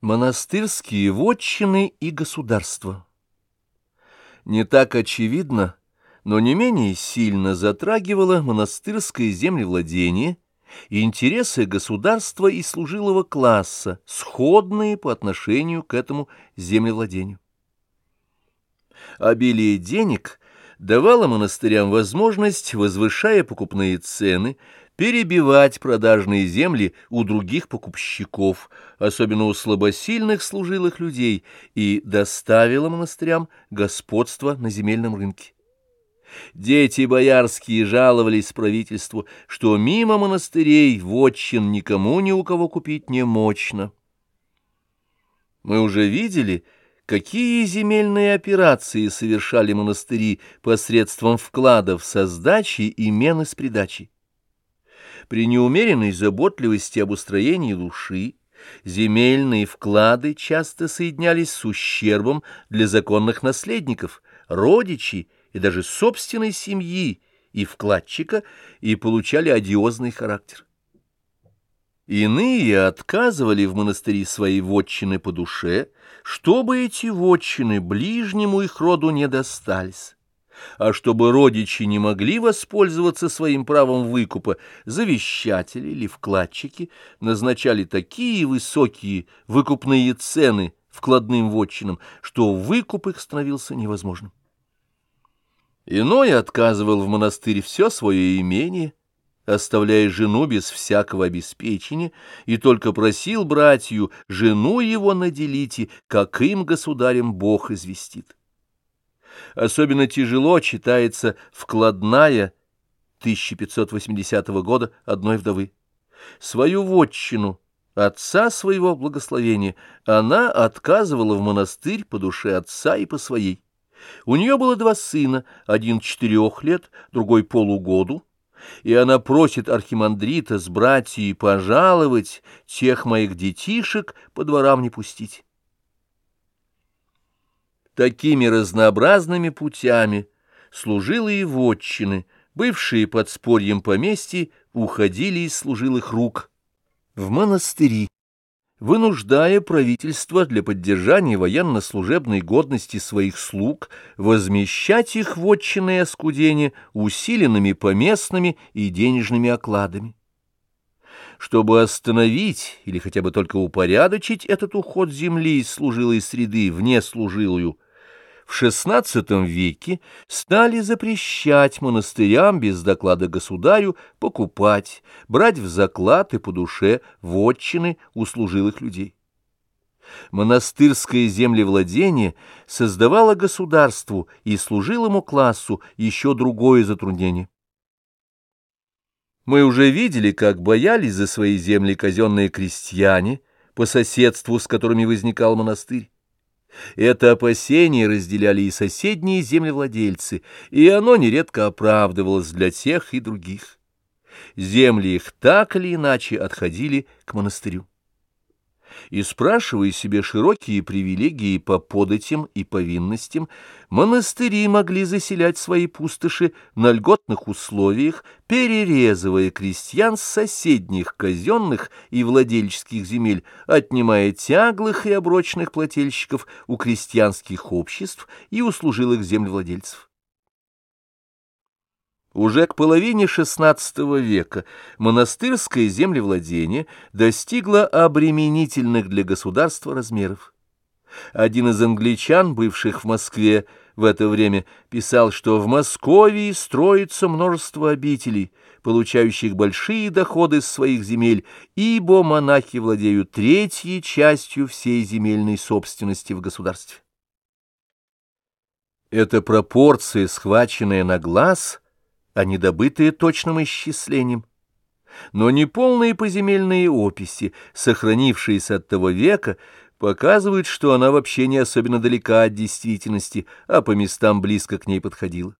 Монастырские вотчины и государства Не так очевидно, но не менее сильно затрагивало монастырское землевладение интересы государства и служилого класса, сходные по отношению к этому землевладению. Обилие денег давало монастырям возможность, возвышая покупные цены, перебивать продажные земли у других покупщиков, особенно у слабосильных служилых людей, и доставила монастырям господство на земельном рынке. Дети боярские жаловались правительству, что мимо монастырей вотчин никому ни у кого купить не мощно. Мы уже видели, какие земельные операции совершали монастыри посредством вкладов со сдачи и мены с придачей. При неумеренной заботливости об устроении души земельные вклады часто соединялись с ущербом для законных наследников, родичей и даже собственной семьи и вкладчика и получали одиозный характер. Иные отказывали в монастыре свои вотчины по душе, чтобы эти вотчины ближнему их роду не достались а чтобы родичи не могли воспользоваться своим правом выкупа, завещатели или вкладчики назначали такие высокие выкупные цены вкладным вотчинам, что выкуп их становился невозможным. Иной отказывал в монастырь все свое имение, оставляя жену без всякого обеспечения, и только просил братью жену его наделите, как им государем Бог известит. Особенно тяжело читается вкладная 1580 года одной вдовы. Свою вотчину, отца своего благословения, она отказывала в монастырь по душе отца и по своей. У нее было два сына, один четырех лет, другой полугоду, и она просит архимандрита с братьей пожаловать тех моих детишек по дворам не пустить. Такими разнообразными путями служилые вотчины, бывшие подспорьем поместья, уходили из служилых рук в монастыри, вынуждая правительство для поддержания военно-служебной годности своих слуг возмещать их вотчинное оскудение усиленными поместными и денежными окладами. Чтобы остановить или хотя бы только упорядочить этот уход земли из служилой среды в неслужилую, в XVI веке стали запрещать монастырям без доклада государю покупать, брать в заклад и по душе вотчины у служилых людей. Монастырское землевладение создавало государству и служилому классу еще другое затруднение. Мы уже видели, как боялись за свои земли казенные крестьяне, по соседству с которыми возникал монастырь. Это опасение разделяли и соседние землевладельцы, и оно нередко оправдывалось для тех и других. Земли их так или иначе отходили к монастырю и спрашивая себе широкие привилегии по податям и повинностям, монастыри могли заселять свои пустоши на льготных условиях, перерезывая крестьян с соседних казенных и владельческих земель, отнимая тяглых и оброчных плательщиков у крестьянских обществ и у служилых землевладельцев. Уже к половине XVI века монастырское землевладение достигло обременительных для государства размеров. Один из англичан, бывших в Москве в это время, писал, что в Москве строится множество обителей, получающих большие доходы с своих земель, ибо монахи владеют третьей частью всей земельной собственности в государстве. Эта пропорция, схваченная на глаз – а не добытые точным исчислением. Но неполные поземельные описи, сохранившиеся от того века, показывают, что она вообще не особенно далека от действительности, а по местам близко к ней подходила.